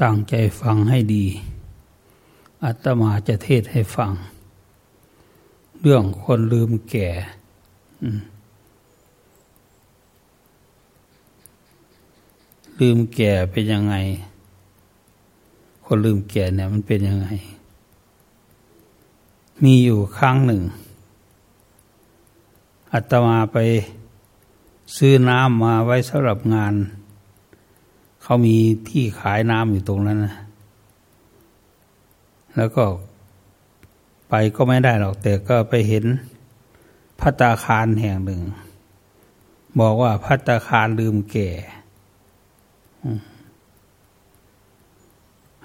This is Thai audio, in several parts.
ตั้งใจฟังให้ดี อัตมาจะเทศให้ฟัง เรื่องคนลืมแก่ ลืมแก่เป็นยังไง คนลืมแก่เนี่ยมันเป็นยังไง มีอยู่ครั้งหนึ่ง อัตมาไปซื้อน้ำมาไว้สำหรับงาน เขามีที่ขายน้ำอยู่ตรงนั้นนะแล้วก็ไปก็ไม่ได้หรอก แต่ก็ไปเห็นพัตาคารแห่งหนึ่ง บอกว่าพัตาคารลืมแก่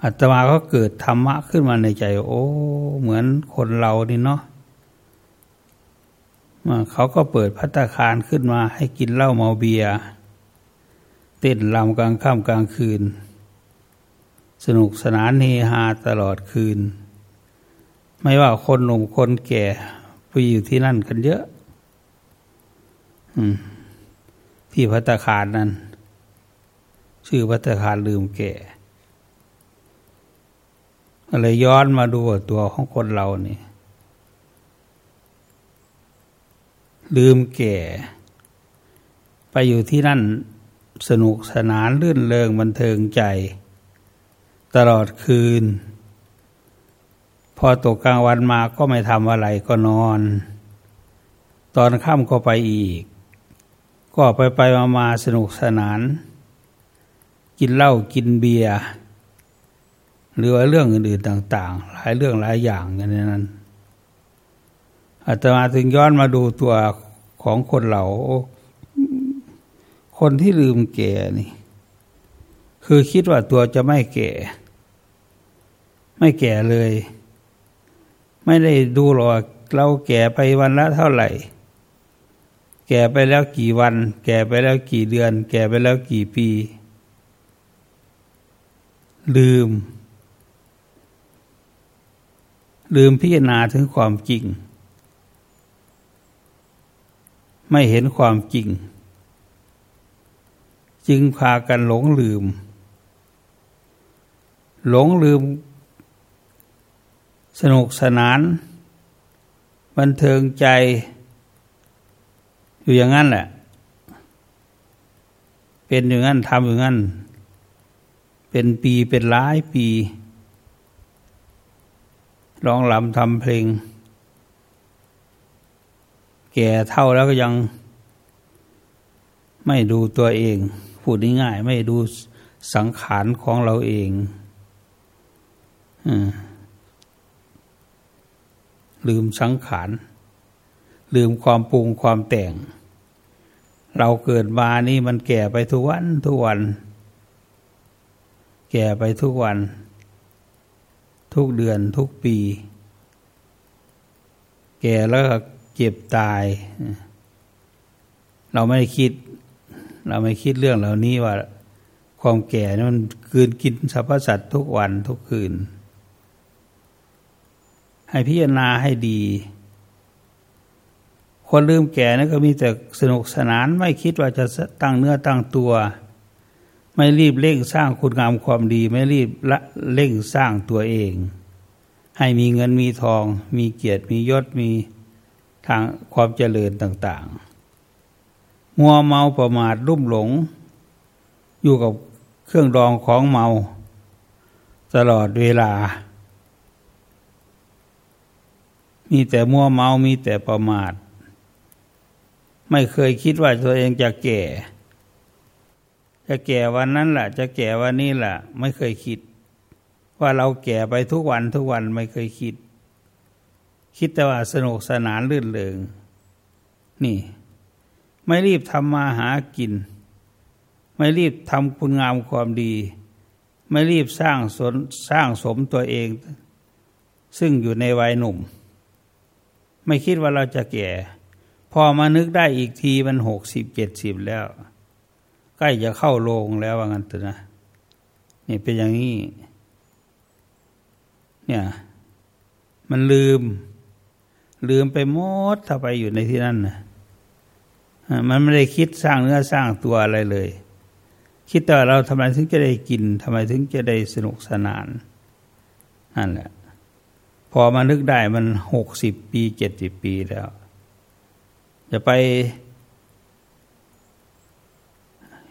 อัตมาก็เกิดธรรมะขึ้นมาในใจ โอ้ เหมือนคนเรานี่เนาะเขาก็เปิดพัตาคารขึ้นมาให้กินเหล้าเมาเบียร์ เต้นลำกลางค่ำกลางคืน สนุกสนานเฮฮาตลอดคืน ไม่ว่าคนหนุ่มคนแก่ไปอยู่ที่นั่นกันเยอะที่พัตคารนั้นชื่อพัตคารลืมแก่อะไรย้อนมาดูตัวของคนเรานี่ ลืมแก่ ไปอยู่ที่นั่น สนุกสนานลื่นเริงบันเทิงใจ ตลอดคืน พอตกกลางวันมาก็ไม่ทำอะไรก็นอน ตอนค่ำก็ไปอีก ก็ไปไปมามาสนุกสนาน กินเหล้ากินเบียร์หรือว่าเรื่องอื่นๆต่าง ๆ หลายเรื่องหลายอย่างอย่างนั้นอาตมาถึงย้อนมาดูตัวของคนเรา คนที่ลืมแก่นี่ คือคิดว่าตัวจะไม่แก่ ไม่แก่เลย ไม่ได้ดูหรอกเราแก่ไปวันละเท่าไหร่ แก่ไปแล้วกี่วัน แก่ไปแล้วกี่เดือน แก่ไปแล้วกี่ปี ลืม ลืมพิจารณาถึงความจริง ไม่เห็นความจริง จึงพากันหลงลืม หลงลืม สนุกสนาน บันเทิงใจ อยู่อย่างนั้นแหละ เป็นอย่างนั้นทำอย่างนั้น เป็นปีเป็นหลายปีร้องลำทำเพลง แก่เท่าแล้วก็ยังไม่ดูตัวเอง พูดง่ายๆไม่ดูสังขารของเราเองลืมสังขาร ลืมความปรุงความแต่ง เราเกิดมานี่มันแก่ไปทุกวันทุกวัน แก่ไปทุกวัน ทุกเดือนทุกปี แก่แล้วก็เจ็บตาย เราไม่ได้คิด เราไม่คิดเรื่องเหล่านี้ว่าความแก่นี่มันคืนกินสรรพสัตว์ทุกวันทุกคืน ให้พิจารณาให้ดี คนลืมแก่นั่นก็มีแต่สนุกสนานไม่คิดว่าจะตั้งเนื้อตั้งตัว ไม่รีบเร่งสร้างคุณงามความดี ไม่รีบละเร่งสร้างตัวเอง ให้มีเงินมีทอง มีเกียรติมียศมีทางความเจริญต่าง ๆ มัวเมาประมาทรุ่มหลง อยู่กับเครื่องดองของเมา ตลอดเวลา มีแต่มัวเมามีแต่ประมาท ไม่เคยคิดว่าตัวเองจะแก่ จะแก่วันนั้นแหละจะแก่วันนี้แหละไม่เคยคิด ว่าเราแก่ไปทุกวันทุกวันไม่เคยคิด คิดแต่ว่าสนุกสนานลื่นเริงนี่ ไม่รีบทำมาหากิน ไม่รีบทำคุณงามความดี ไม่รีบสร้างสนสร้างสมตัวเอง ซึ่งอยู่ในวัยหนุ่ม ไม่คิดว่าเราจะแก่ พอมานึกได้อีกทีมันหกสิบเจ็ดสิบแล้ว ใกล้จะเข้าโรงแล้วว่างั้นเถอะนะนี่เป็นอย่างนี้ เนี่ย มันลืม ลืมไปหมดถ้าไปอยู่ในที่นั่นนะ มันไม่ได้คิดสร้างเนื้อสร้างตัวอะไรเลย คิดแต่เราทำไมถึงจะได้กินทำไมถึงจะได้สนุกสนานนั่นแหละพอมานึกได้มันหกสิบปีเจ็ดสิบปีแล้ว จะไป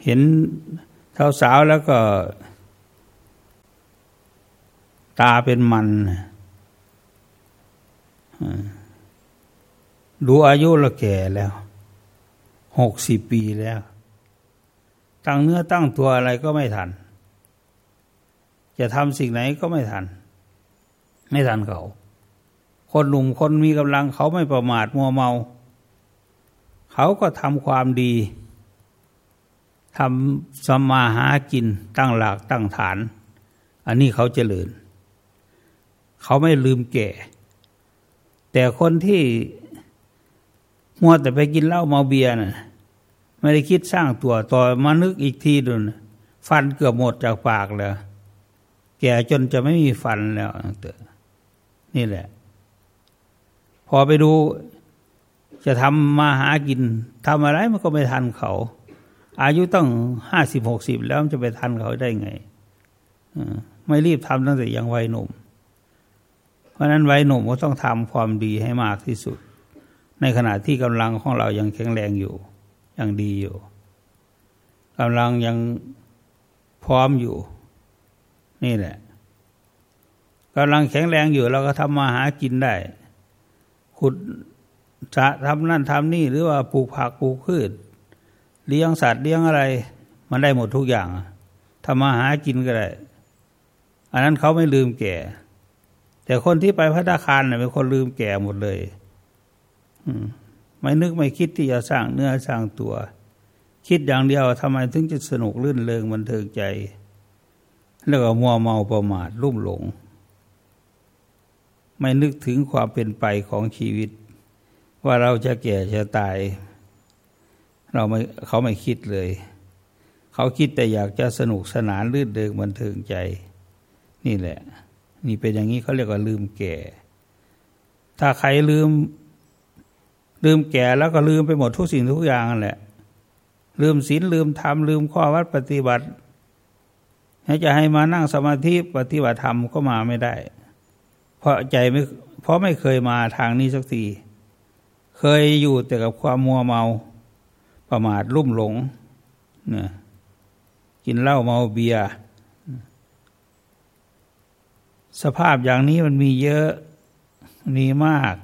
เห็นสาวๆแล้วก็ ตาเป็นมันดูอายุเราแก่แล้ว หกสิบปีแล้ว ตั้งเนื้อตั้งตัวอะไรก็ไม่ทัน จะทำสิ่งไหนก็ไม่ทัน ไม่ทันเขา คนหนุ่มคนมีกำลังเขาไม่ประมาทมัวเมา เขาก็ทำความดีทำสมาหากินตั้งหลักตั้งฐาน อันนี้เขาเจริญ เขาไม่ลืมแก่ แต่คนที่ มัวแต่ไปกินเหล้าเมาเบียร์น่ะไม่ได้คิดสร้างตัวต่อมานึกอีกทีดูนะฟันเกือบหมดจากปากแล้ว แก่จนจะไม่มีฟันแล้วเตอนี่แหละ พอไปดูจะทำมาหากินทำอะไรมันก็ไม่ทันเขา อายุต้องห้าสิบหกสิบแล้วมันจะไปทันเขาได้ไงไม่รีบทำตั้งแต่ยังวัยหนุ่ม เพราะนั้นวัยหนุ่มก็ต้องทำความดีให้มากที่สุด ในขณะที่กำลังของเรายังแข็งแรงอยู่ ยังดีอยู่กำลังยังพร้อมอยู่ นี่แหละกำลังแข็งแรงอยู่เราก็ทำมาหากินได้ ขุดจะทำนั่นทำนี่หรือว่าปลูกผักปลูกพืชเลี้ยงสัตว์เลี้ยงอะไร มันได้หมดทุกอย่างทำมาหากินก็ได้ อันนั้นเขาไม่ลืมแก่ แต่คนที่ไปพัฒนาคารเนี่ยเป็นคนลืมแก่หมดเลย ไม่นึกไม่คิดที่จะสร้างเนื้อสร้างตัว คิดอย่างเดียวทำไมถึงจะสนุกลื่นเริงบันเทิงใจ แล้วก็มัวเมาประมาทลุ่มหลง ไม่นึกถึงความเป็นไปของชีวิต ว่าเราจะแก่จะตาย เราไม่เขาไม่คิดเลย เขาคิดแต่อยากจะสนุกสนานลื่นเริงบันเทิงใจ นี่แหละ นี่เป็นอย่างนี้เขาเรียกว่าลืมแก่ ถ้าใครลืม ลืมแก่แล้วก็ลืมไปหมดทุกสิ่งทุกอย่างนั่นแหละ ลืมศีลลืมธรรมลืมข้อวัดปฏิบัติให้จะให้มานั่งสมาธิปฏิบัติธรรมก็มาไม่ได้ เพราะใจไม่เพราะไม่เคยมาทางนี้สักทีเคยอยู่แต่กับความมัวเมาประมาทลุ่มหลงเนี่ยกินเหล้าเมาเบียร์สภาพอย่างนี้มันมีเยอะมีมาก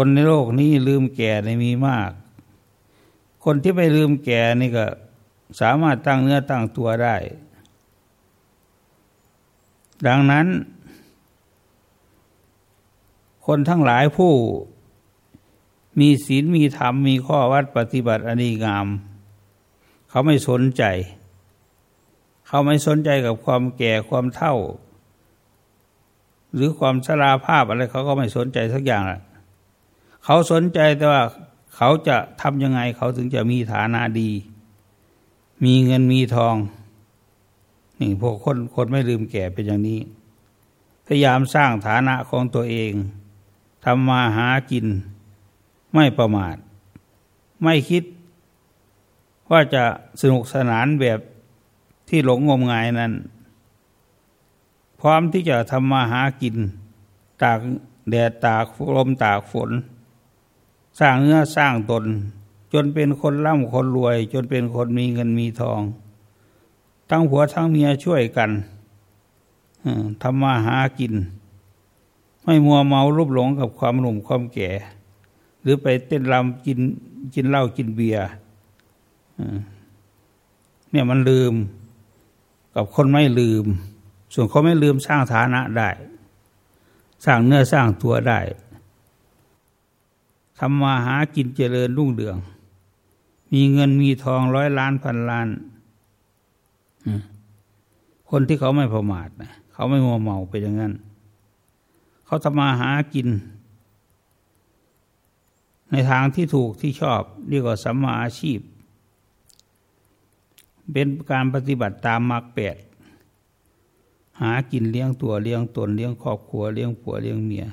คนในโลกนี้ลืมแก่ในมีมาก คนที่ไม่ลืมแก่นี่ก็สามารถตั้งเนื้อตั้งตัวได้ ดังนั้น คนทั้งหลายผู้มีศีลมีธรรมมีข้อวัดปฏิบัติอันดีงาม เขาไม่สนใจ เขาไม่สนใจกับความแก่ความเท่า หรือความชราภาพอะไรเขาก็ไม่สนใจสักอย่างแหละ เขาสนใจแต่ว่าเขาจะทำยังไงเขาถึงจะมีฐานะดี มีเงินมีทองนี่พวกคนคนไม่ลืมแก่เป็นอย่างนี้ พยายามสร้างฐานะของตัวเองทำมาหากิน ไม่ประมาท ไม่คิด ว่าจะสนุกสนานแบบที่หลงงมงายนั้น พร้อมที่จะทำมาหากิน ตากแดดตากลมตากฝน สร้างเนื้อสร้างตน จนเป็นคนร่ำคนรวย จนเป็นคนมีเงินมีทอง ทั้งผัวทั้งเมียช่วยกันทำมาหากิน ไม่มัวเมารูปหลงกับความหนุ่มความแก่ หรือไปเต้นรำกินกินเหล้ากินเบียร์เนี่ยมันลืมกับคนไม่ลืม ส่วนเขาไม่ลืมสร้างฐานะได้ สร้างเนื้อสร้างตัวได้ ทำมาหากินเจริญรุ่งเรือง มีเงินมีทองร้อยล้านพันล้านคนที่เขาไม่ประมาทนะเขาไม่มัวเมาไปอย่างนั้น เขาทำมาหากิน ในทางที่ถูกที่ชอบเรียกว่าสัมมาอาชีพ เป็นการปฏิบัติตามมรรคแปดหากินเลี้ยงตัวเลี้ยงตนเลี้ยงครอบครัวเลี้ยงผัวเลี้ยงเมีย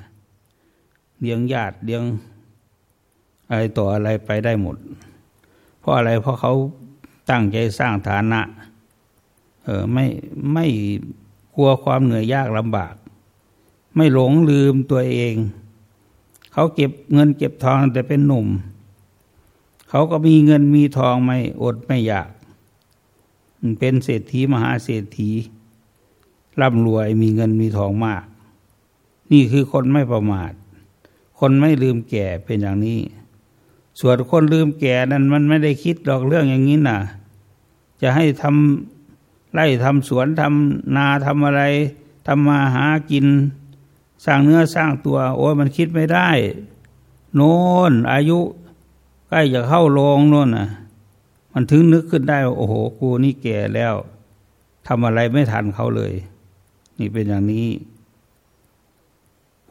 เลี้ยงญาติเลี้ยง อะไรต่ออะไรไปได้หมด เพราะอะไรเพราะเขาตั้งใจสร้างฐานะ เออไม่ไม่กลัวความเหนื่อยยากลำบาก ไม่หลงลืมตัวเอง เขาเก็บเงินเก็บทองแต่เป็นหนุ่ม เขาก็มีเงินมีทองไม่อดไม่อยาก เป็นเศรษฐีมหาเศรษฐีร่ำรวยมีเงินมีทองมาก นี่คือคนไม่ประมาท คนไม่ลืมแก่เป็นอย่างนี้ ส่วนคนลืมแก่นั้นมันไม่ได้คิดหรอกเรื่องอย่างนี้น่ะ จะให้ทำไร่ทำสวนทำนาทำอะไรทำมาหากิน สร้างเนื้อสร้างตัว โอ้ยมันคิดไม่ได้ โน่นอายุใกล้จะเข้าโรงโน่นน่ะ มันถึงนึกขึ้นได้ว่าโอ้โห กูนี่แก่แล้วทำอะไรไม่ทันเขาเลย นี่เป็นอย่างนี้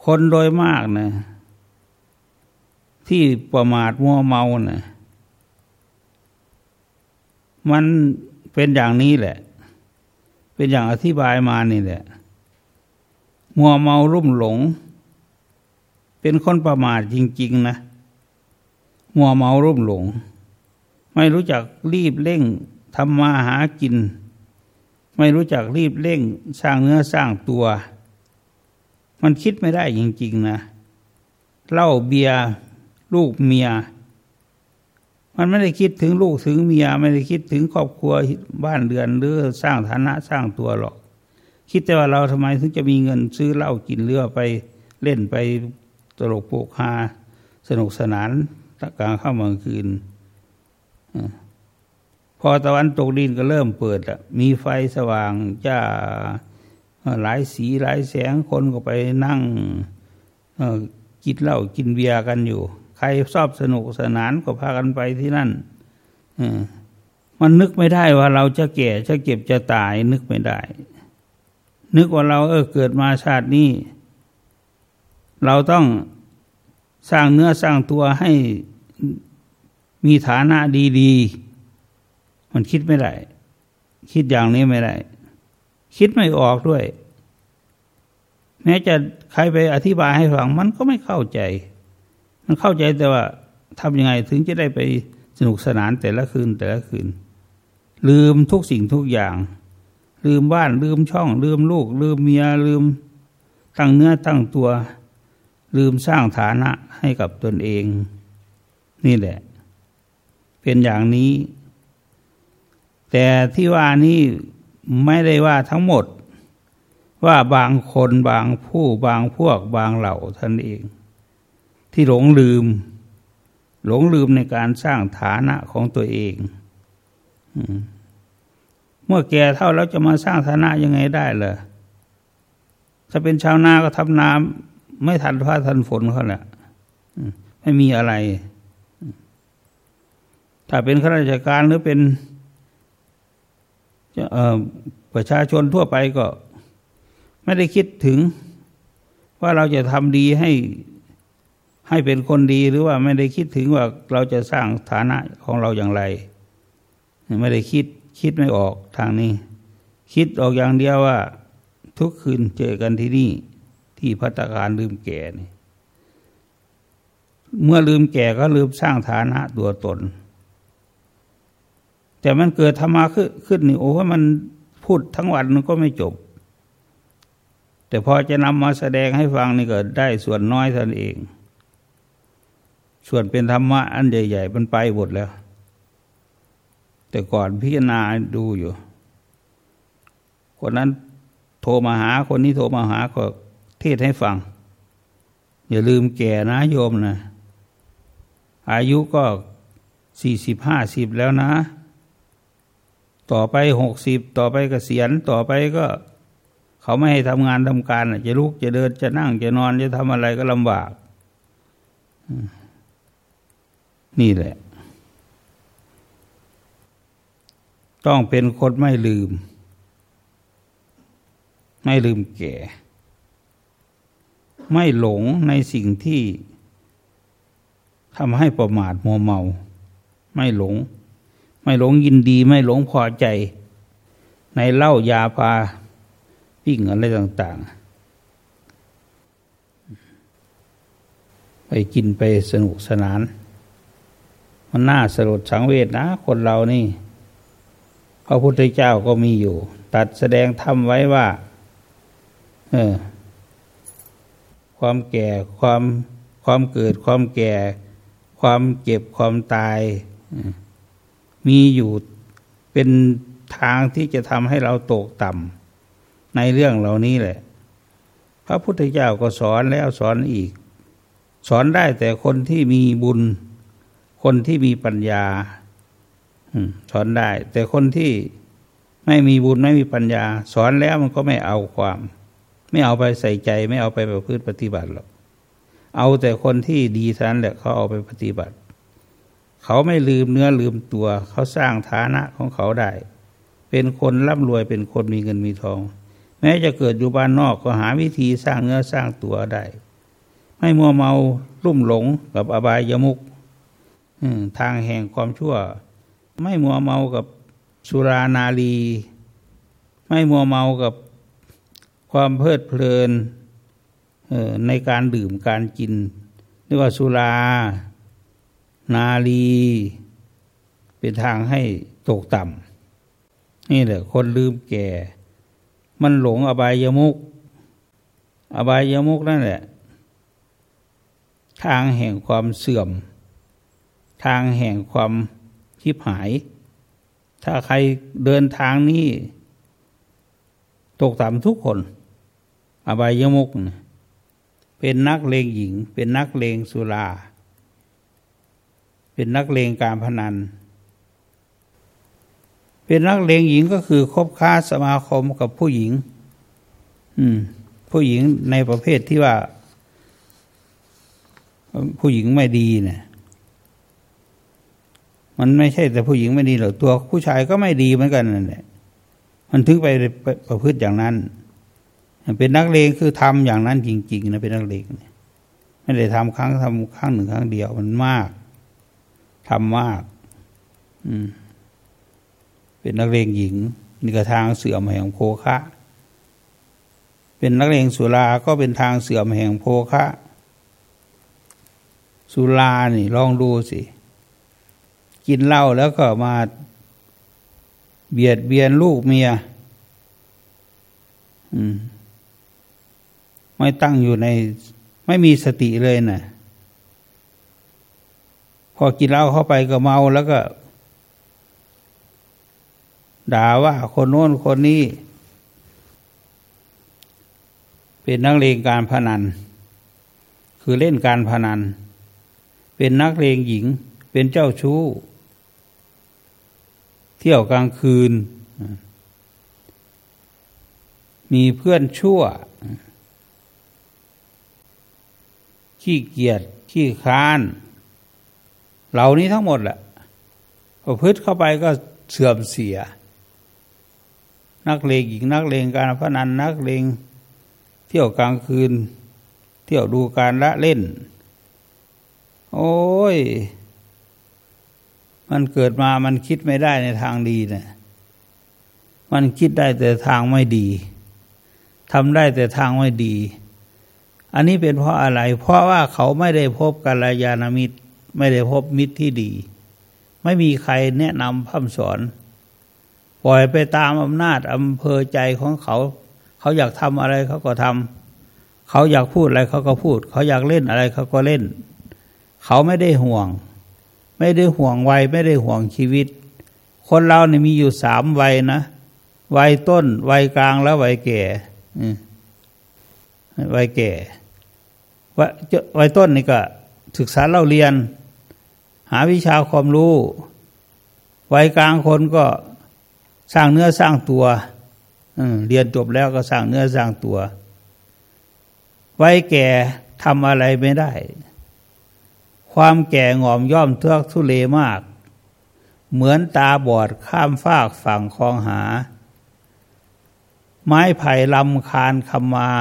คนโดยมากนะ ที่ประมาทมัวเมาเนะมันเป็นอย่างนี้แหละ เป็นอย่างอธิบายมานี่แหละ มัวเมารุ่มหลง เป็นคนประมาทจริง ๆ นะ มัวเมารุ่มหลง ไม่รู้จักรีบเร่งทำมาหากิน ไม่รู้จักรีบเร่งสร้างเนื้อสร้างตัว มันคิดไม่ได้จริง ๆ นะเหล้าเบียร์ ลูกเมีย มันไม่ได้คิดถึงลูกถึงเมีย ไม่ได้คิดถึงครอบครัวบ้านเรือนหรือสร้างฐานะสร้างตัวหรอก คิดแต่ว่าเราทำไมถึงจะมีเงินซื้อเหล้ากินเรือไปเล่นไปตลกโปกฮาสนุกสนานตะกลางข้ามกลางคืนพอตะวันตกดินก็เริ่มเปิดละมีไฟสว่างจ้าหลายสีหลายแสงคนก็ไปนั่งกินเหล้ากินเบียร์กันอยู่ ใครชอบสนุกสนานก็พากันไปที่นั่นมันนึกไม่ได้ว่าเราจะแก่จะเก็บจะตายนึกไม่ได้ นึกว่าเราเออเกิดมาชาตินี้ เราต้องสร้างเนื้อสร้างตัวให้มีฐานะดีๆ มันคิดไม่ได้ คิดอย่างนี้ไม่ได้ คิดไม่ออกด้วย แม้จะใครไปอธิบายให้ฟังมันก็ไม่เข้าใจ มันเข้าใจแต่ว่าทำยังไงถึงจะได้ไปสนุกสนานแต่ละคืนแต่ละคืน ลืมทุกสิ่งทุกอย่าง ลืมบ้านลืมช่อง ลืมลูก ลืมเมียลืมตั้งเนื้อตั้งตัว ลืมสร้างฐานะให้กับตนเอง นี่แหละ เป็นอย่างนี้ แต่ที่ว่านี้ไม่ได้ว่าทั้งหมด ว่าบางคนบางผู้บางพวกบางเหล่าท่านเอง ที่หลงลืม หลงลืมในการสร้างฐานะของตัวเองเมื่อแก่เท่าแล้วจะมาสร้างฐานะยังไงได้เล่ะถ้าเป็นชาวนาก็ทำนาไม่ทันฟ้าทันฝนเขาแหละไม่มีอะไร ถ้าเป็นข้าราชการหรือเป็นประชาชนทั่วไปก็ ไม่ได้คิดถึงว่าเราจะทำดีให้ ให้เป็นคนดีหรือว่าไม่ได้คิดถึงว่าเราจะสร้างฐานะของเราอย่างไร ไม่ได้คิดคิดไม่ออกทางนี้ คิดออกอย่างเดียวว่า ทุกคืนเจอกันที่นี่ ที่พัตการลืมแก่นี่เมื่อลืมแก่ก็ลืมสร้างฐานะตัวตน แต่มันเกิดธรรมาขึ้นขึ้นนี่โอ้มันพูดทั้งวันมันก็ไม่จบ แต่พอจะนำมาแสดงให้ฟังนี่ก็ได้ส่วนน้อยท่านเอง ส่วนเป็นธรรมะอันใหญ่ ๆ มันไปหมดแล้ว แต่ก่อนพิจารณาดูอยู่ คนนั้นโทรมาหาคนนี้โทรมาหาก็เทศให้ฟัง อย่าลืมแก่นะโยมนะ อายุก็สี่สิบห้าสิบแล้วนะ ต่อไปหกสิบต่อไปกเกษียณต่อไปก็ เขาไม่ให้ทำงานทำการจะลุกจะเดินจะนั่งจะนอนจะทำอะไรก็ลำบาก นี่แหละ ต้องเป็นคนไม่ลืม ไม่ลืมแก่ ไม่หลงในสิ่งที่ทำให้ประมาทมัวเมา ไม่หลง ไม่หลงยินดี ไม่หลงพอใจ ในเหล้ายาพาปิ้งอะไรต่าง ๆ ไปกินไปสนุกสนาน มันน่าสลดสังเวชนะ คนเรานี่ พระพุทธเจ้าก็มีอยู่ ตัดแสดงธรรมไว้ว่าเออความแก่ความความเกิดความแก่ ความเจ็บความตาย มีอยู่เป็นทางที่จะทำให้เราตกต่ำในเรื่องเหล่านี้แหละ พระพุทธเจ้าก็สอนแล้วสอนอีก สอนได้แต่คนที่มีบุญ คนที่มีปัญญาสอนได้ แต่คนที่ไม่มีบุญไม่มีปัญญา สอนแล้วมันก็ไม่เอาความ ไม่เอาไปใส่ใจ ไม่เอาไปประพฤติปฏิบัติหรอกเอาแต่คนที่ดีท่านแหละเขาเอาไปปฏิบัติ เขาไม่ลืมเนื้อลืมตัว เขาสร้างฐานะของเขาได้ เป็นคนร่ำรวยเป็นคนมีเงินมีทอง แม้จะเกิดอยู่บ้านนอกก็หาวิธีสร้างเนื้อสร้างตัวได้ ไม่มัวเมาลุ่มหลงกับอบายยมุก ทางแห่งความชั่ว ไม่มัวเมากับสุรานารี ไม่มัวเมากับความเพลิดเพลินในการดื่มการกินเรียกว่าสุรา นาลี เป็นทางให้ตกต่ำนี่แหละคนลืมแก่ มันหลงอบายยมุก อบายยมุกนั่นแหละ ทางแห่งความเสื่อม ทางแห่งความทิพหาย ถ้าใครเดินทางนี้ ตกต่ำทุกคน อบายยมุกนะเป็นนักเลงหญิง เป็นนักเลงสุรา เป็นนักเลงการพนัน เป็นนักเลงหญิงก็คือคบค้าสมาคมกับผู้หญิง อืม ผู้หญิงในประเภทที่ว่า ผู้หญิงไม่ดีเนะี่ย มันไม่ใช่แต่ผู้หญิงไม่ดีหรอกตัวผู้ชายก็ไม่ดีเหมือนกันนั่นแหละมันถึงไปประพฤติอย่างนั้น เป็นนักเลงคือทำอย่างนั้นจริงๆนะเป็นนักเลงไม่ได้ทำครั้งทำครั้งหนึ่งครั้งเดียวมันมากทำมาก อืม เป็นนักเลงหญิงนี่ก็ทางเสื่อมแห่งโภคะ เป็นนักเลงสุราก็เป็นทางเสื่อมแห่งโภคะ สุรานี่ลองดูสิ กินเหล้าแล้วก็มาเบียดเบียนลูกเมียอมไม่ตั้งอยู่ใน ไม่มีสติเลยนะ่ะ พอกินเหล้าเข้าไปก็เมาแล้วก็ ด่าว่าคนโน้นคนนี้ เป็นนักเลงการพนัน คือเล่นการพนัน เป็นนักเลงหญิง เป็นเจ้าชู้ ที่ยวกลางคืน มีเพื่อนชั่ว ขี้เกียจขี้ค้าน เหล่านี้ทั้งหมดแหละประพฤติเข้าไปก็เสื่อมเสีย นักเลงหญิงนักเลงการพนันนักเลงเที่ยวกลางคืน เที่ยวดูการละเล่น โอ้ย มันเกิดมามันคิดไม่ได้ในทางดีเนะี่ยมันคิดได้แต่ทางไม่ดีทำได้แต่ทางไม่ดี อันนี้เป็นเพราะอะไร เพราะว่าเขาไม่ได้พบกัลยาณมิตร ไม่ได้พบมิตรที่ดี ไม่มีใครแนะนำพัฒสอน ปล่อยไปตามอำนาจอำเภอใจของเขา เขาอยากทำอะไรเขาก็ทำเขาอยากพูดอะไรเขาก็พูด เขาอยากเล่นอะไรเขาก็เล่น เขาไม่ได้ห่วง ไม่ได้ห่วงวัยไม่ได้ห่วงชีวิต คนเราเนี่ยมีอยู่สามวัยนะวัยต้น วัยกลางแล้ววัยแก่วัยแก่วัยต้นนี่ก็ศึกษาเล่าเรียน หาวิชาความรู้ วัยกลางคนก็สร้างเนื้อสร้างตัวเรียนจบแล้วก็สร้างเนื้อสร้างตัว วัยแก่ทำอะไรไม่ได้ ความแก่งอมย่อมเทือกทุเลมาก เหมือนตาบอดข้ามฟากฝั่งคลองหา ไม้ไผ่ลำคานคำมา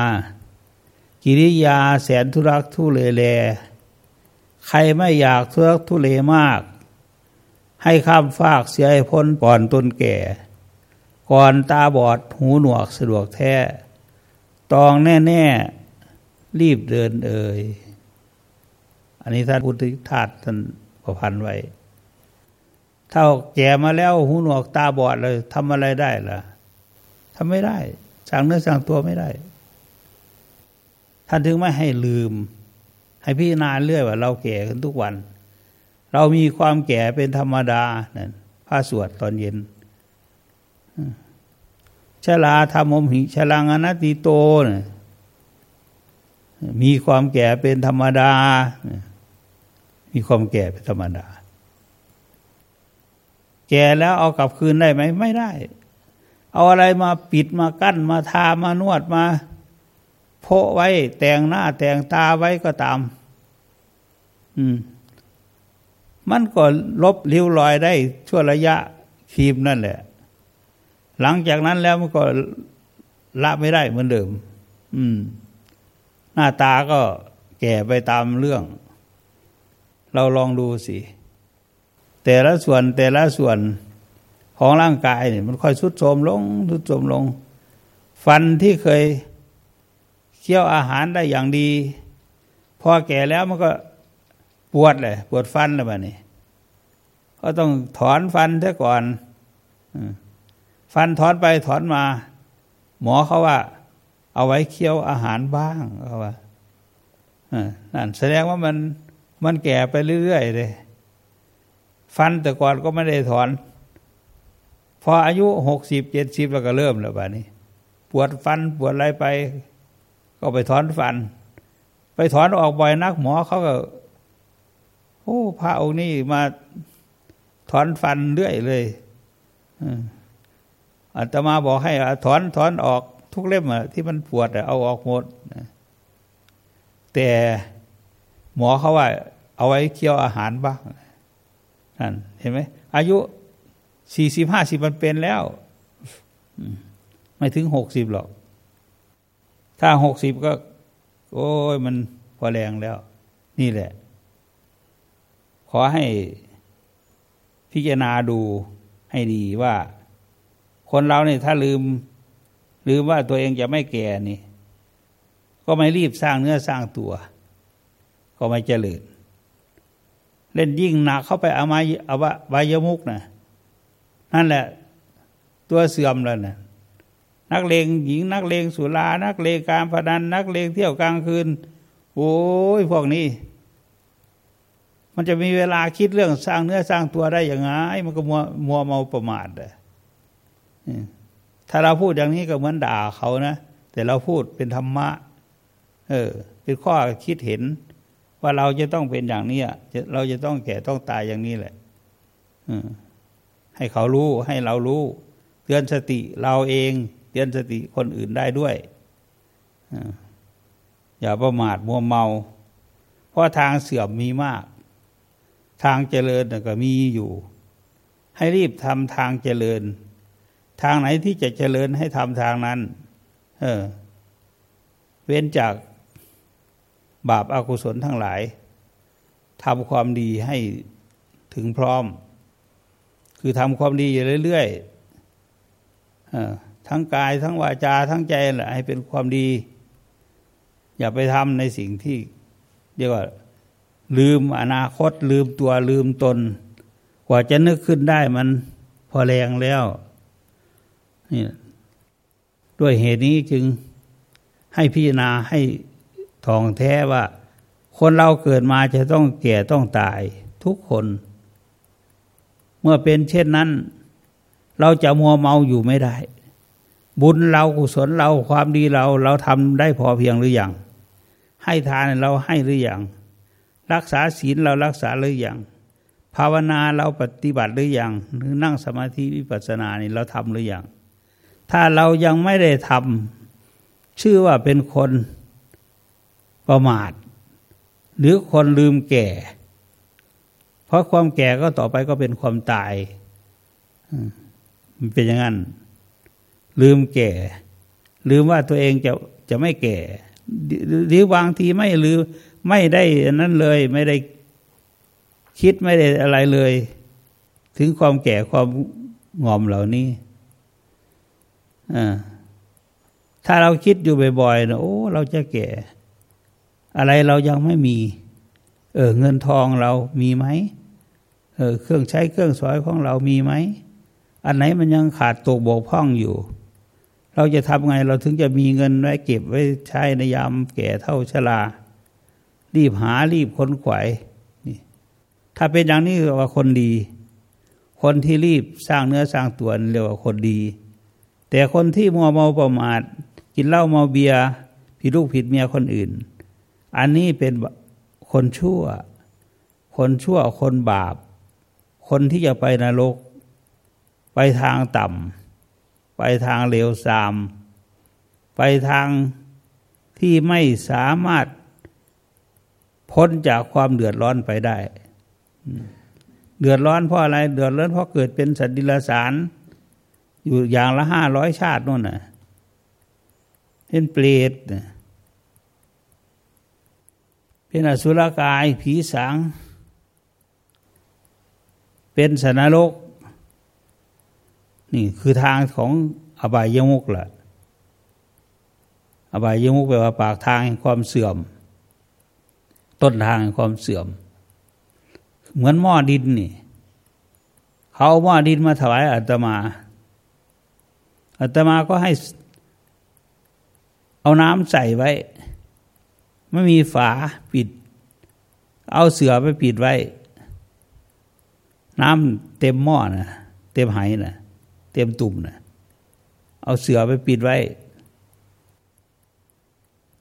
กิริยาแสนทุรักทุเลแล ใครไม่อยากเทุรักทุเลมาก ให้ข้ามฟากเสียให้พ้นก่อนตนแก่ ก่อนตาบอดหูหนวกสะดวกแท้ ตองแน่ ๆ รีบเดินเอ่ย อันนี้ท่านพุทธทาสท่านประพันธ์ไว้ ถ้าแก่มาแล้วหูหนวกตาบอดเลยทำอะไรได้ล่ะทำไม่ได้ สั่งเนื้อสั่งตัวไม่ได้ ท่านถึงไม่ให้ลืม ให้พี่นาเรื่อยว่า เราแก่ขึ้นทุกวัน เรามีความแก่เป็นธรรมดาเนี่ยพระสวดตอนเย็นชลาธรรมมหิชลังอนัตติโตเนี่ยมีความแก่เป็นธรรมดา มีความแก่เป็นธรรมดา แก่แล้วเอากลับคืนได้ไหมไม่ได้ เอาอะไรมาปิดมากั้นมาทามานวดมาโพไว้ แต่งหน้าแต่งตาไว้ก็ตาม อืม มันก็ลบริ้วรอยได้ชั่วระยะคีมนั่นแหละ หลังจากนั้นแล้วมันก็ละไม่ได้เหมือนเดิม อืม หน้าตาก็แก่ไปตามเรื่อง เราลองดูสิ แต่ละส่วนแต่ละส่วนของร่างกายเนี่ยมันค่อยสุดโทมลงสุดโทมลง ฟันที่เคยเคี้ยวอาหารได้อย่างดี พอแก่แล้วมันก็ปวดเลยปวดฟันแล้วบ้านี่ก็ต้องถอนฟันซะก่อนฟันถอนไปถอนมา หมอเขาว่า เอาไว้เคี้ยวอาหารบ้างเขาว่านั่นแสดงว่ามัน มันแก่ไปเรื่อยๆเลย ฟันแต่ก่อนก็ไม่ได้ถอน พออายุหกสิบเจ็ดสิบแล้วก็เริ่มแล้วบ้านี้ ปวดฟันปวดอะไรไป ก็ไปถอนฟัน ไปถอนออกบ่อยนักหมอเขาก็โอ้พระองค์นี้มาถอนฟันเรื่อยเลยอาตมาบอกให้ถอนถอนออกทุกเล่มที่มันปวดเอาออกหมดแต่หมอเขาว่า เอาไว้เคี้ยวอาหารบ้างนั่นเห็นไหมอายุสี่สิบห้าสิบมันเป็นแล้ว ไม่ถึงหกสิบหรอก ถ้าหกสิบก็ โอ้ยมันพอแรงแล้ว นี่แหละ ขอให้พิจารณาดูให้ดีว่า คนเราเนี่ยถ้าลืมหรือว่าตัวเองจะไม่แก่นี่ ก็ไม่รีบสร้างเนื้อสร้างตัว ก็ไม่เจริญ เล่นยิ่งหนักเข้าไปเอามาเอาวะวายมุกนะนั่นแหละ ตัวเสื่อมแล้วนะนักเลงหญิงนักเลงสุรานักเลงการพนันนักเลงเที่ยวกลางคืน โอ้ยพวกนี้ มันจะมีเวลาคิดเรื่องสร้างเนื้อสร้างตัวได้ยังไงมันก็มัวมัวเมาประมาทเลยถ้าเราพูดอย่างนี้ก็เหมือนด่าเขานะแต่เราพูดเป็นธรรมะ เออ เป็นข้อคิดเห็น ว่าเราจะต้องเป็นอย่างนี้เราจะต้องแก่ต้องตายอย่างนี้แหละให้เขารู้ให้เรารู้ เตือนสติเราเอง เตือนสติคนอื่นได้ด้วยอย่าประมาทมัวเมา เพราะทางเสื่อมมีมาก ทางเจริญก็มีอยู่ ให้รีบทำทางเจริญ ทางไหนที่จะเจริญให้ทำทางนั้น เออ เว้นจาก บาปอากุศลทั้งหลายทำความดีให้ถึงพร้อม คือทำความดีอยู่เรื่อยๆทั้งกายทั้งวาจาทั้งใจแหละให้เป็นความดี อย่าไปทำในสิ่งที่เรียกว่าลืมอนาคต ลืมตัวลืมตน กว่าจะนึกขึ้นได้มันพอแรงแล้วนี่ด้วยเหตุนี้จึงให้พิจารณาให้ ทองแท้ว่า คนเราเกิดมาจะต้องแก่ต้องตายทุกคน เมื่อเป็นเช่นนั้น เราจะมัวเมาอยู่ไม่ได้ บุญเรากุศลเราความดีเราเราทำได้พอเพียงหรืออยังให้ทานเราให้หรืออยังรักษาศีลเรารักษาหรืออยังภาวนาเราปฏิบัติหรืออยังหรือนั่งสมาธิวิปัสสนานี่เราทำหรืออยังถ้าเรายังไม่ได้ทำชื่อว่าเป็นคน ประมาท หรือคนลืมแก่ เพราะความแก่ก็ต่อไปก็เป็นความตายมันเป็นอย่างนั้น ลืมแก่ ลืมว่าตัวเองจะจะไม่แก่ หรือบางทีไม่ลืมไม่ได้นั้นเลยไม่ได้คิดไม่ได้อะไรเลย ถึงความแก่ความงอมเหล่านี้ถ้าเราคิดอยู่บ่อยๆนะโอ้ เราจะแก่ อะไรเรายังไม่มี เออเงินทองเรามีไหมเออเครื่องใช้เครื่องสอยของเรามีไหม อันไหนมันยังขาดตกบกพร่องอยู่ เราจะทำไงเราถึงจะมีเงินไว้เก็บไว้ใช้ในยามแก่เท่าชรารีบหารีบค้นขวายนี่ ถ้าเป็นอย่างนี้เรียกว่าคนดี คนที่รีบสร้างเนื้อสร้างตัวเรียกว่าคนดี แต่คนที่มัวเมาประมาทกินเหล้าเมาเบียร์ผิดลูกผิดเมียคนอื่น อันนี้เป็นคนชั่ว คนชั่วคนบาป คนที่จะไปนรก ไปทางต่ำไปทางเลวทราม ไปทางที่ไม่สามารถพ้นจากความเดือดร้อนไปได้ เดือดร้อนเพราะอะไร เดือดร้อนเพราะเกิดเป็นสัตว์ดิลสาร อยู่อย่างละห้าร้อยชาตินู่นน่ะเป็นเปรต เป็นอสุรกายผีสาง เป็นสนรก นี่คือทางของอบายยมุกแหละอบายยมุกแปลว่าปากทางแห่งความเสื่อม ต้นทางแห่งความเสื่อม เหมือนหม้อดินนี่ เขาเอาหม้อดินมาถวายอาตมาอาตมาก็ให้ เอาน้ำใส่ไว้ ไม่มีฝาปิด เอาเสือไปปิดไว้ น้ำเต็มหม้อนะเต็มไหนะเต็มตุ่มนะเอาเสือไปปิดไว้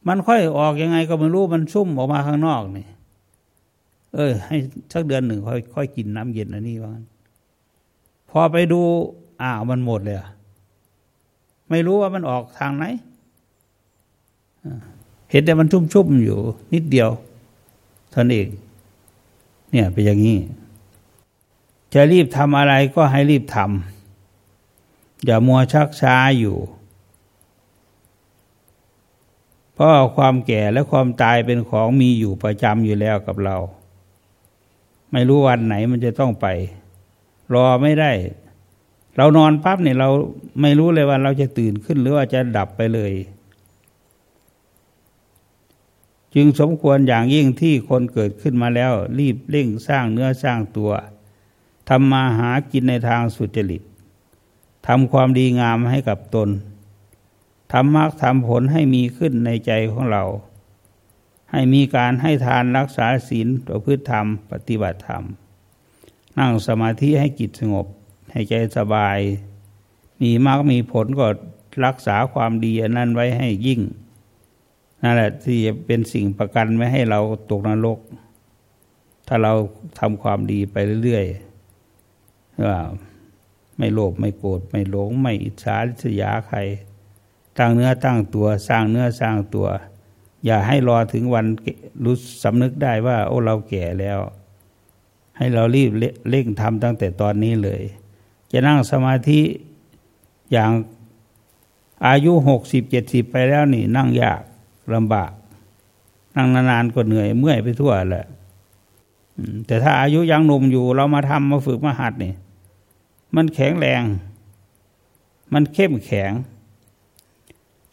มันค่อยออกยังไงก็ไม่รู้มันซุ่มออกมาข้างนอกนี่เออ ให้สักเดือนหนึ่งค่อยค่อยกินน้ำเย็นอันนี้ว่าพอไปดูอ้าวมันหมดเลย ไม่รู้ว่ามันออกทางไหน เห็นแต่มันชุ่มๆอยู่ นิดเดียวท่านเองเนี่ยเป็นอย่างนี้ จะรีบทำอะไรก็ให้รีบทำอย่ามัวชักช้าอยู่ เพราะความแก่และความตายเป็นของมีอยู่ประจำอยู่แล้วกับเรา ไม่รู้วันไหนมันจะต้องไป รอไม่ได้ เรานอนปั๊บเนี่ยเราไม่รู้เลยว่าเราจะตื่นขึ้นหรือว่าจะดับไปเลย จึงสมควรอย่างยิ่งที่คนเกิดขึ้นมาแล้ว รีบเร่งสร้างเนื้อสร้างตัวทำมาหากินในทางสุจริตทำความดีงามให้กับตนทำมากทำผลให้มีขึ้นในใจของเรา ให้มีการให้ทานรักษาศีลประพฤติธรรม ปฏิบัติธรรม นั่งสมาธิให้จิตสงบ ให้ใจสบาย มีมากมีผลก็รักษาความดีนนั้นไว้ให้ยิ่ง นั่นแหละที่เป็นสิ่งประกันไม่ให้เราตกนรก ถ้าเราทำความดีไปเรื่อยๆว่าไม่โลภไม่โกรธไม่หลง ไม่อิจฉาริษยาใคร ตั้งเนื้อตั้งตัวสร้างเนื้อสร้างตัว อย่าให้รอถึงวันรู้สำนึกได้ว่า โอ้เราแก่แล้ว ให้เรารีบเร่งทำตั้งแต่ตอนนี้เลย จะนั่งสมาธิอย่างอายุหกสิบเจ็ดสิบไปแล้วนี่นั่งยาก ลำบาก นั่งนานๆก็เหนื่อยเมื่อยไปทั่วแหละแต่ถ้าอายุยังหนุ่มอยู่เรามาทำมาฝึกมาหัดนี่ มันแข็งแรง มันเข้มแข็ง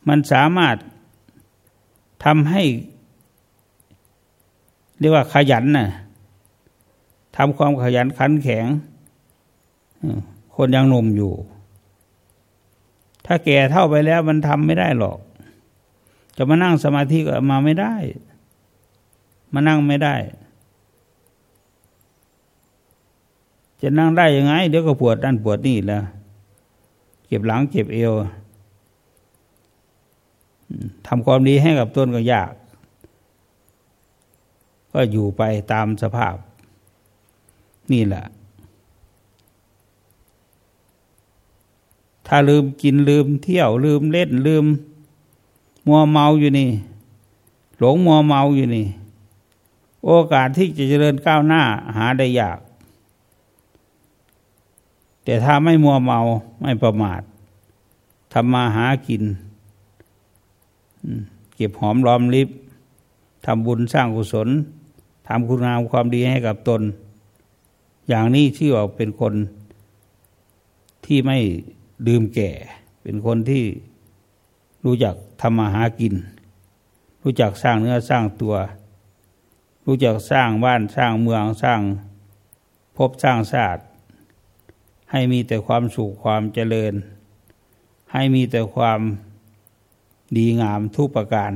มันสามารถทำให้ เรียกว่าขยันนะ่ะทำความขยันขันแข็ง คนยังหนุ่มอยู่ ถ้าแก่เท่าไปแล้วมันทำไม่ได้หรอก จะมานั่งสมาธิก็มาไม่ได้ มานั่งไม่ได้ จะนั่งได้ยังไง เดี๋ยวก็ปวดด้านปวดนี่แล้วเจ็บหลังเจ็บเอวทำความดีให้กับต้นก็ยาก ก็อยู่ไปตามสภาพ นี่แหละ ถ้าลืมกินลืมเที่ยวลืมเล่นลืม มัวเมาอยู่นี่ หลงมัวเมาอยู่นี่ โอกาสที่จะเจริญก้าวหน้าหาได้ยาก แต่ถ้าไม่มัวเมาไม่ประมาททำมาหากินเก็บหอมรอมริบทำบุญสร้างกุศลทำคุณงามความดีให้กับตน อย่างนี้ที่ว่าเป็นคนที่ไม่ดื่มแก่ เป็นคนที่ รู้จักทำมาหากิน รู้จักสร้างเนื้อสร้างตัว รู้จักสร้างบ้านสร้างเมืองสร้างผบสร้างชาสติให้มีแต่ความสุขความเจริญ ให้มีแต่ความดีงามทุกประการ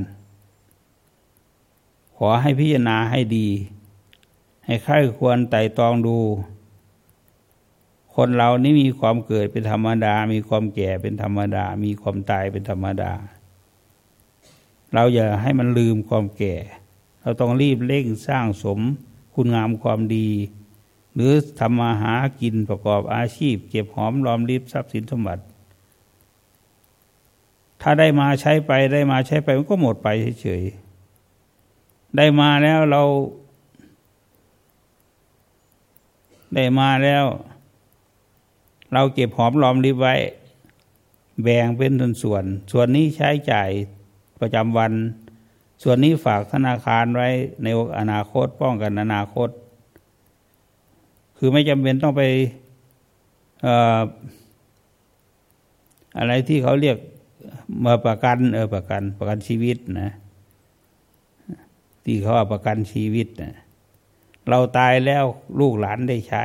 ขอให้พิจารณาให้ดี ให้ใครควรไต่ตองดู คนเรานี่มีความเกิดเป็นธรรมดา มีความแก่เป็นธรรมดา มีความตายเป็นธรรมดา เราอย่าให้มันลืมความแก่ เราต้องรีบเร่งสร้างสมคุณงามความดี หรือทำมาหากินประกอบอาชีพ เก็บหอมรอมริบทรัพย์สินสมบัติ ถ้าได้มาใช้ไปได้มาใช้ไปมันก็หมดไปเฉยๆ ได้มาแล้วเรา ได้มาแล้ว เราเก็บหอมรอมริบไว้ แบ่งเป็นส่วนส่วนนี้ใช้จ่ายประจำวัน ส่วนนี้ฝากธนาคารไว้ในอนาคตป้องกันอนาคต คือไม่จำเป็นต้องไปอะไรที่เขาเรียกมาประกันเออประกันประกันชีวิตนะที่เขาว่าประกันชีวิตนะเราตายแล้วลูกหลานได้ใช้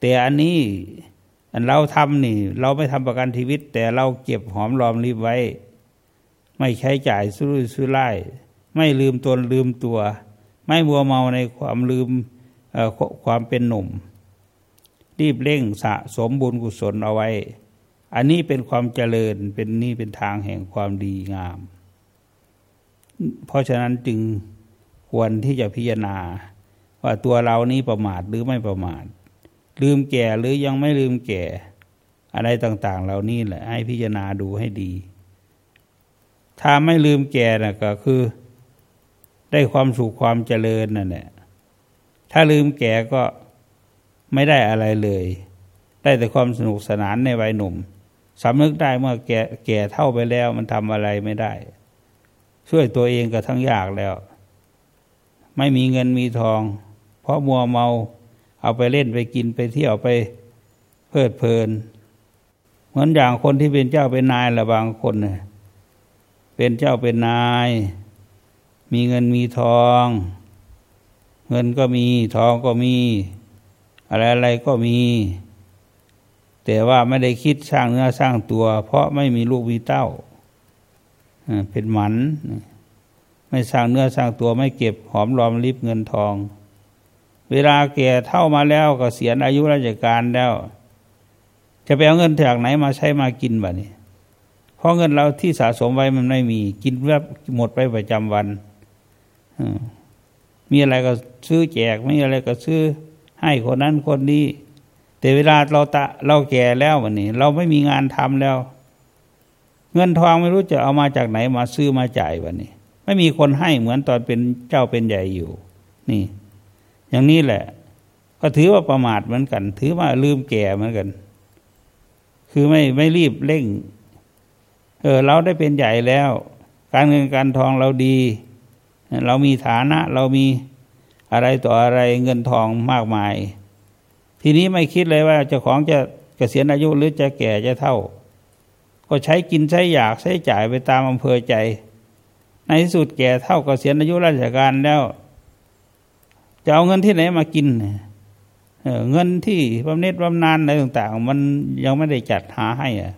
แต่อันนี้ อันเราทำนี่ เราไม่ทำประกันชีวิต แต่เราเก็บหอมรอมริบไว้ ไม่ใช้จ่ายสุรุ่ยสุร่ายไม่ลืมตนลืมตัว ไม่มัวเมาในความลืมความเป็นหนุ่ม รีบเร่งสะสมบุญกุศลเอาไว้ อันนี้เป็นความเจริญเป็นนี่เป็นทางแห่งความดีงาม เพราะฉะนั้นจึงควรที่จะพิจารณา ว่าตัวเรานี้ประมาทหรือไม่ประมาท ลืมแก่หรือยังไม่ลืมแก่ อะไรต่าง ๆ เหล่านี้แหละ ให้พิจารณาดูให้ดี ถ้าไม่ลืมแก่นะก็คือ ได้ความสุขความเจริญนั่นแหละถ้าลืมแก่ก็ไม่ได้อะไรเลย ได้แต่ความสนุกสนานในวัยหนุ่มสำนึกได้เมื่อแก่แก่เท่าไปแล้ว มันทำอะไรไม่ได้ ช่วยตัวเองก็ทั้งยากแล้ว ไม่มีเงินมีทอง เพราะมัวเมา เอาไปเล่นไปกินไปเที่ยวไปเพลิดเพลิน เหมือนอย่างคนที่เป็นเจ้าเป็นนายละบางคนเนี่ยเป็นเจ้าเป็นนาย มีเงินมีทอง เงินก็มีทองก็มี อะไรอะไรก็มี แต่ว่าไม่ได้คิดสร้างเนื้อสร้างตัว เพราะไม่มีลูกมีเต้าเป็นหมัน ไม่สร้างเนื้อสร้างตัวไม่เก็บหอมรอมริบเงินทอง เวลาแก่เท่ามาแล้วก็เสียอายุราชการแล้ว จะไปเอาเงินจากไหนมาใช้มากินบ่นี้เพราะเงินเราที่สะสมไว้มันไม่มี กินแวบหมดไปประจำวันมีอะไรก็ซื้อแจกไมีอะไรก็ซื้อให้คนนั้นคนนี้ แต่เวลาเราตะเราแก่แล้ววันนี้ เราไม่มีงานทำแล้ว เงินทองไม่รู้จะเอามาจากไหนมาซื้อมาจ่ายวันนี้ ไม่มีคนให้เหมือนตอนเป็นเจ้าเป็นใหญ่อยู่ นี่ อย่างนี้แหละ ก็ถือว่าประมาทเหมือนกัน ถือว่าลืมแก่เหมือนกัน คือไม่ไม่รีบเร่ง เออ เราได้เป็นใหญ่แล้ว การเงินการทองเราดี เรามีฐานะ เรามีอะไรต่ออะไรเงินทองมากมาย ทีนี้ไม่คิดเลยว่าเจ้าของจะเกษียณอายุหรือจะแก่จะเท่า ก็ใช้กินใช้อยากใช้จ่ายไปตามอำเภอใจ ในที่สุดแก่เท่าเกษียณอายุราชการแล้ว จะเอาเงินที่ไหนมากินเงินที่บำเหน็จบำนาญอะไรต่าง ๆ มันยังไม่ได้จัดหาให้อะ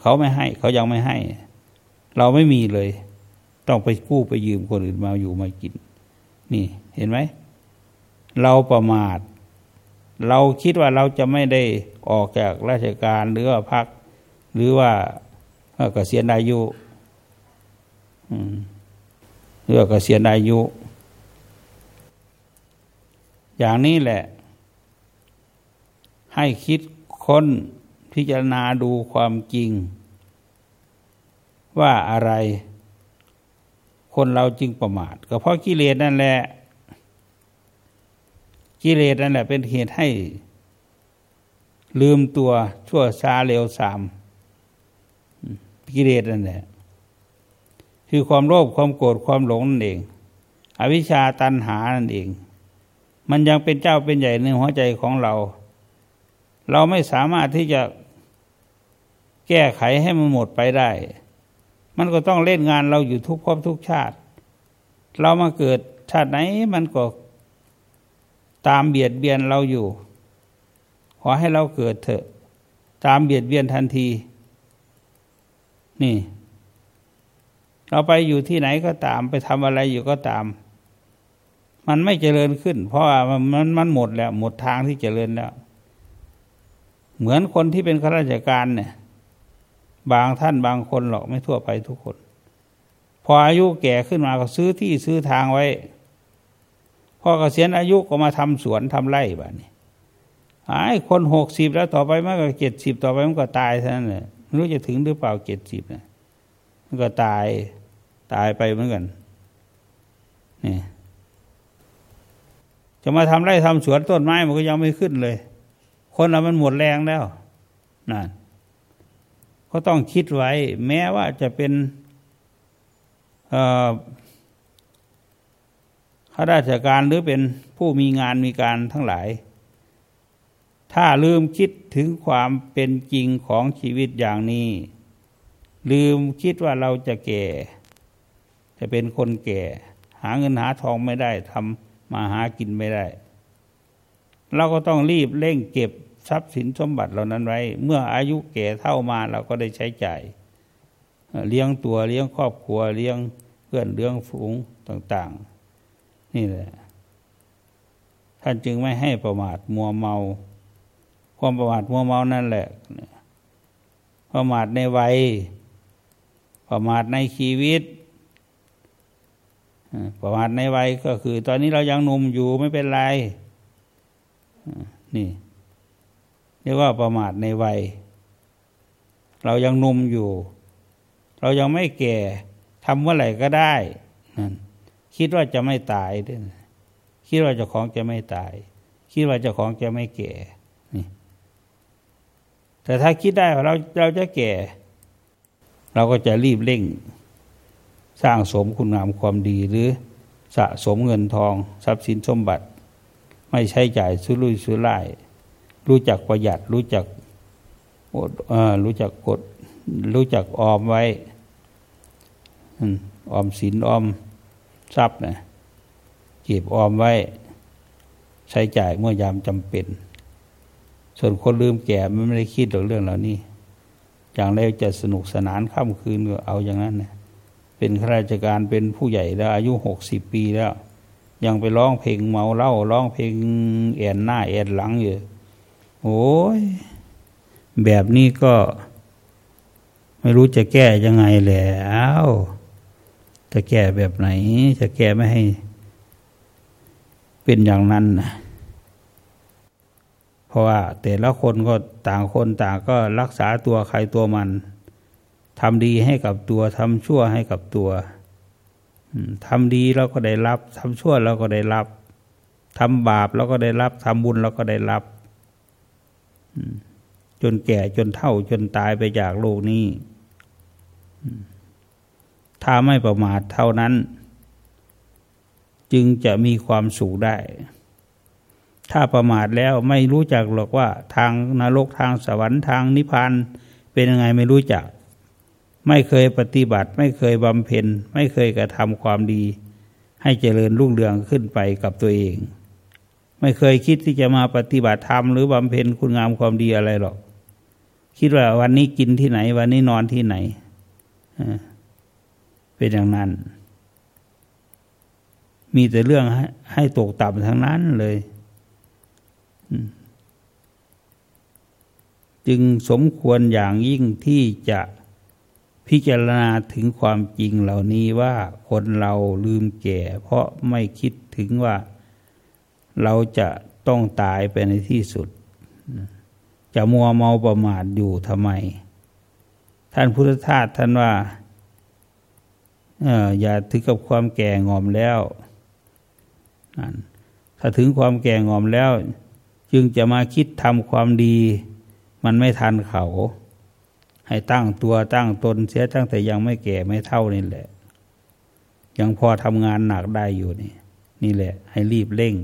เขาไม่ให้ เขายังไม่ให้ เราไม่มีเลย ต้องไปกู้ไปยืมคนอื่นมาอยู่มากิน นี่เห็นไหม เราประมาท เราคิดว่าเราจะไม่ได้ออกจากราชการหรือว่าพัก หรือว่าเกษียณอายุหรือว่าเกษียณอายุ อย่างนี้แหละ ให้คิดค้นพิจารณาดูความจริง ว่าอะไร คนเราจึงประมาท ก็เพราะกิเลสนั่นแหละ กิเลสนั่นแหละเป็นเหตุให้ลืมตัวชั่วช้าเร็วสามกิเลสนั่นแหละ คือความโลภความโกรธความหลงนั่นเอง อวิชชาตันหานั่นเอง มันยังเป็นเจ้าเป็นใหญ่ในหัวใจของเรา เราไม่สามารถที่จะแก้ไขให้มันหมดไปได้ มันก็ต้องเล่นงานเราอยู่ทุกภพทุกชาติ เรามาเกิดชาติไหนมันก็ตามเบียดเบียนเราอยู่ ขอให้เราเกิดเถอะ ตามเบียดเบียนทันที นี่ เราไปอยู่ที่ไหนก็ตามไปทำอะไรอยู่ก็ตาม มันไม่เจริญขึ้น เพราะว่ามันมันหมดแล้ว หมดทางที่เจริญแล้ว เหมือนคนที่เป็นข้าราชการเนี่ย บางท่านบางคนหรอกไม่ทั่วไปทุกคน พออายุแก่ขึ้นมาก็ซื้อที่ซื้อทางไว้พอเกษียณอายุก็มาทำสวนทำไร่แบบนี้ไอ้คนหกสิบแล้วต่อไปมันก็เจ็ดสิบต่อไปมันก็ตายเท่านั้นแหละไม่รู้จะถึงหรือเปล่าเจ็ดสิบนะมันก็ตายตายไปเหมือนกันนี่ จะมาทำไร่ทำสวนต้นไม้มันก็ยังไม่ขึ้นเลย คนเรามันหมดแรงแล้วนั่นก็ต้องคิดไว้ แม้ว่าจะเป็นข้าราชการหรือเป็นผู้มีงานมีการทั้งหลาย ถ้าลืมคิดถึงความเป็นจริงของชีวิตอย่างนี้ ลืมคิดว่าเราจะแก่ จะเป็นคนแก่ หาเงินหาทองไม่ได้ทำ มาหากินไม่ได้ เราก็ต้องรีบเร่งเก็บทรัพย์สินสมบัติเหล่านั้นไว้ เมื่ออายุแก่เท่ามาเราก็ได้ใช้จ่าย เลี้ยงตัวเลี้ยงครอบครัวเลี้ยงเพื่อนเลี้ยงฝูงต่าง ๆ นี่แหละท่านจึงไม่ให้ประมาทมัวเมา ความประมาทมัวเมานั่นแหละ ประมาทในวัย ประมาทในชีวิต ประมาทในวัยก็คือ ตอนนี้เรายังหนุ่มอยู่ไม่เป็นไรนี่เรียกว่าประมาทในวัย เรายังหนุ่มอยู่ เรายังไม่แก่ทำเมื่อไหร่ก็ได้นั่นคิดว่าจะไม่ตายด้วยคิดว่าเจ้าของจะไม่ตาย คิดว่าเจ้าของจะไม่แก่นี่แต่ถ้าคิดได้ว่าเราเราจะแก่ เราก็จะรีบเร่ง สร้างสมคุณงามความดีหรือสะสมเงินทอง ทรัพย์สินสมบัติ ไม่ใช้จ่ายสุรุ่ยสุร่าย รู้จักประหยัดรู้จักอดรู้จักกด รู้จักออมไว้ออมสินออมทรัพย์นะเก็บออมไว้ ใช้จ่ายเมื่อยามจำเป็น ส่วนคนลืมแก่มันไม่ได้คิดถึงเรื่องเหล่านี้อย่างไรจะสนุกสนานค่ำคืนก็เอาอย่างนั้นนะ เป็นข้าราชการเป็นผู้ใหญ่แล้ว อายุหกสิบปีแล้ว ยังไปร้องเพลงเมาเหล้าร้องเพลงแอนหน้าแอนหลังอยู่โอ้ยแบบนี้ก็ ไม่รู้จะแก้ยังไงแล้วจะแก้แบบไหน จะแก้ไม่ให้ เป็นอย่างนั้นนะเพราะว่าแต่ละคนก็ต่างคนต่างก็รักษาตัวใครตัวมัน ทำดีให้กับตัวทำชั่วให้กับตัวทำดีเราก็ได้รับทำชั่วเราก็ได้รับทำบาปเราก็ได้รับทำบุญเราก็ได้รับจนแก่จนเท่าจนตายไปจากโลกนี้ถ้าไม่ประมาทเท่านั้น จึงจะมีความสุขได้ ถ้าประมาทแล้วไม่รู้จักหรอกว่า ทางนรกทางสวรรค์ทางนิพพานเป็นยังไงไม่รู้จัก ไม่เคยปฏิบัติ ไม่เคยบำเพ็ญ ไม่เคยกระทำความดี ให้เจริญรุ่งเรืองขึ้นไปกับตัวเอง ไม่เคยคิดที่จะมาปฏิบัติธรรมหรือบำเพ็ญคุณงามความดีอะไรหรอก คิดว่าวันนี้กินที่ไหน วันนี้นอนที่ไหนเป็นอย่างนั้น มีแต่เรื่องให้ให้ตกต่ำทั้งนั้นเลยจึงสมควรอย่างยิ่งที่จะ พิจารณาถึงความจริงเหล่านี้ว่าคนเราลืมแก่ เพราะไม่คิดถึงว่าเราจะต้องตายไปในที่สุด จะมัวเมาประมาทอยู่ทำไม ท่านพุทธทาสท่านว่าอย่าถึงกับความแก่งอมแล้วถ้าถึงความแก่งอมแล้ว จึงจะมาคิดทำความดี มันไม่ทันเขา ให้ตั้งตัวตั้งตนเสียตั้งแต่ยังไม่แก่ไม่เท่านี่แหละ ยังพอทำงานหนักได้อยู่นี่ นี่แหละ ให้รีบเร่ง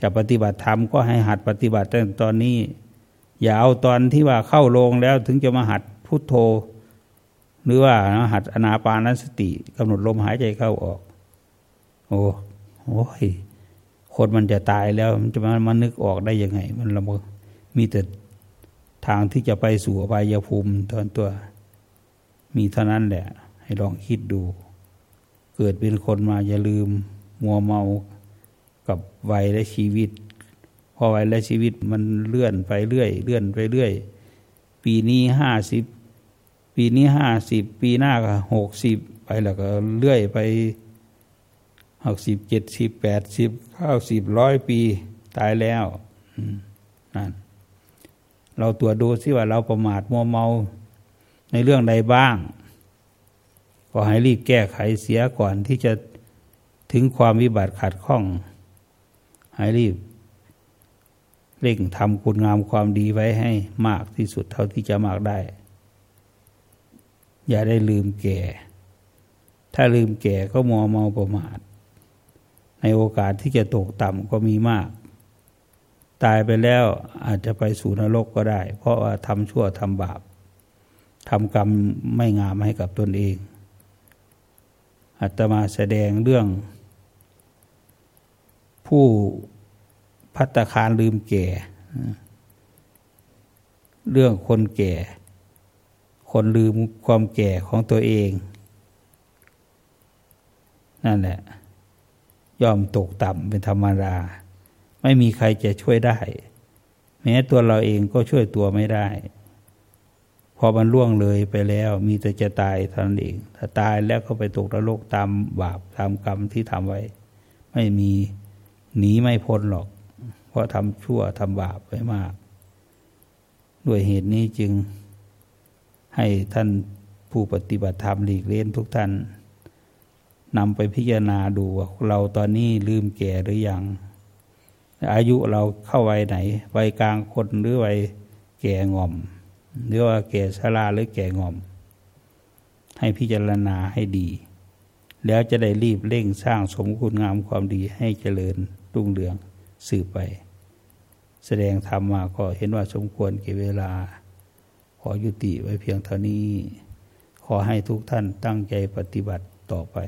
จะปฏิบัติธรรมก็ให้หัดปฏิบัติตั้งตอนนี้ อย่าเอาตอนที่ว่าเข้าลงแล้วถึงจะมาหัดพุโทโธ หรือว่าหัดอนาปานสติกำหนดลมหายใจเข้าออก โอ้โหคคนมันจะตายแล้วมันจะมามานึกออกได้ยังไง มันละมีแต่ ทางที่จะไปสู่อบายภูมิตอนตัว มีเท่านั้นแหละ ให้ลองคิดดู เกิดเป็นคนมาอย่าลืม มัวเมากับวัยและชีวิต พอวัยและชีวิตมันเลื่อนไปเรื่อย เลื่อนไปเรื่อย ปีนี้ห้าสิบปีนี้ห้าสิบปีหน้าก็หกสิบไปแล้วก็เลื่อยไปหกสิบเจ็ดสิบแปดสิบเก้าสิบร้อยปีตายแล้วนั่น เราตรวจดูซิว่าเราประมาทมัวเมาในเรื่องใดบ้าง ก็ให้รีบแก้ไขเสียก่อนที่จะถึงความวิบัติขัดข้อง ให้รีบเร่งทำคุณงามความดีไว้ให้มากที่สุดเท่าที่จะมากได้ อย่าได้ลืมแก่ ถ้าลืมแก่ก็มัวเมาประมาท ในโอกาสที่จะตกต่ำก็มีมาก ตายไปแล้วอาจจะไปสู่นรกก็ได้ เพราะว่าทำชั่วทำบาปทำกรรมไม่งามให้กับตนเองอาตมาแสดงเรื่อง ผู้พัตคารลืมแก่ เรื่องคนแก่ คนลืมความแก่ของตัวเอง นั่นแหละ ย่อมตกต่ำเป็นธรรมดา ไม่มีใครจะช่วยได้ แม้ตัวเราเองก็ช่วยตัวไม่ได้ พอมันล่วงเลยไปแล้ว มีแต่จะตายเท่านั้นเองถ้าตายแล้วก็ไปตกนรกตามบาปตามกรรมที่ทำไว้ ไม่มีหนีไม่พ้นหรอก เพราะทำชั่วทำบาปไว้มาก ด้วยเหตุนี้จึงให้ท่านผู้ปฏิบัติธรรมหลีกเล่นทุกท่านนำไปพิจารณาดูว่าเราตอนนี้ลืมแก่หรือยัง อายุเราเข้าวัยไหนวัยกลางคนหรือวัยแก่งอม หรือว่าแก่ชราหรือแก่งอม ให้พิจารณาให้ดี แล้วจะได้รีบเร่งสร้างสมคุณงามความดีให้เจริญรุ่งเรืองสืบไป แสดงธรรมมาก็เห็นว่าสมควรเก็บเวลา ขอยุติไว้เพียงเท่านี้ ขอให้ทุกท่านตั้งใจปฏิบัติต่อไป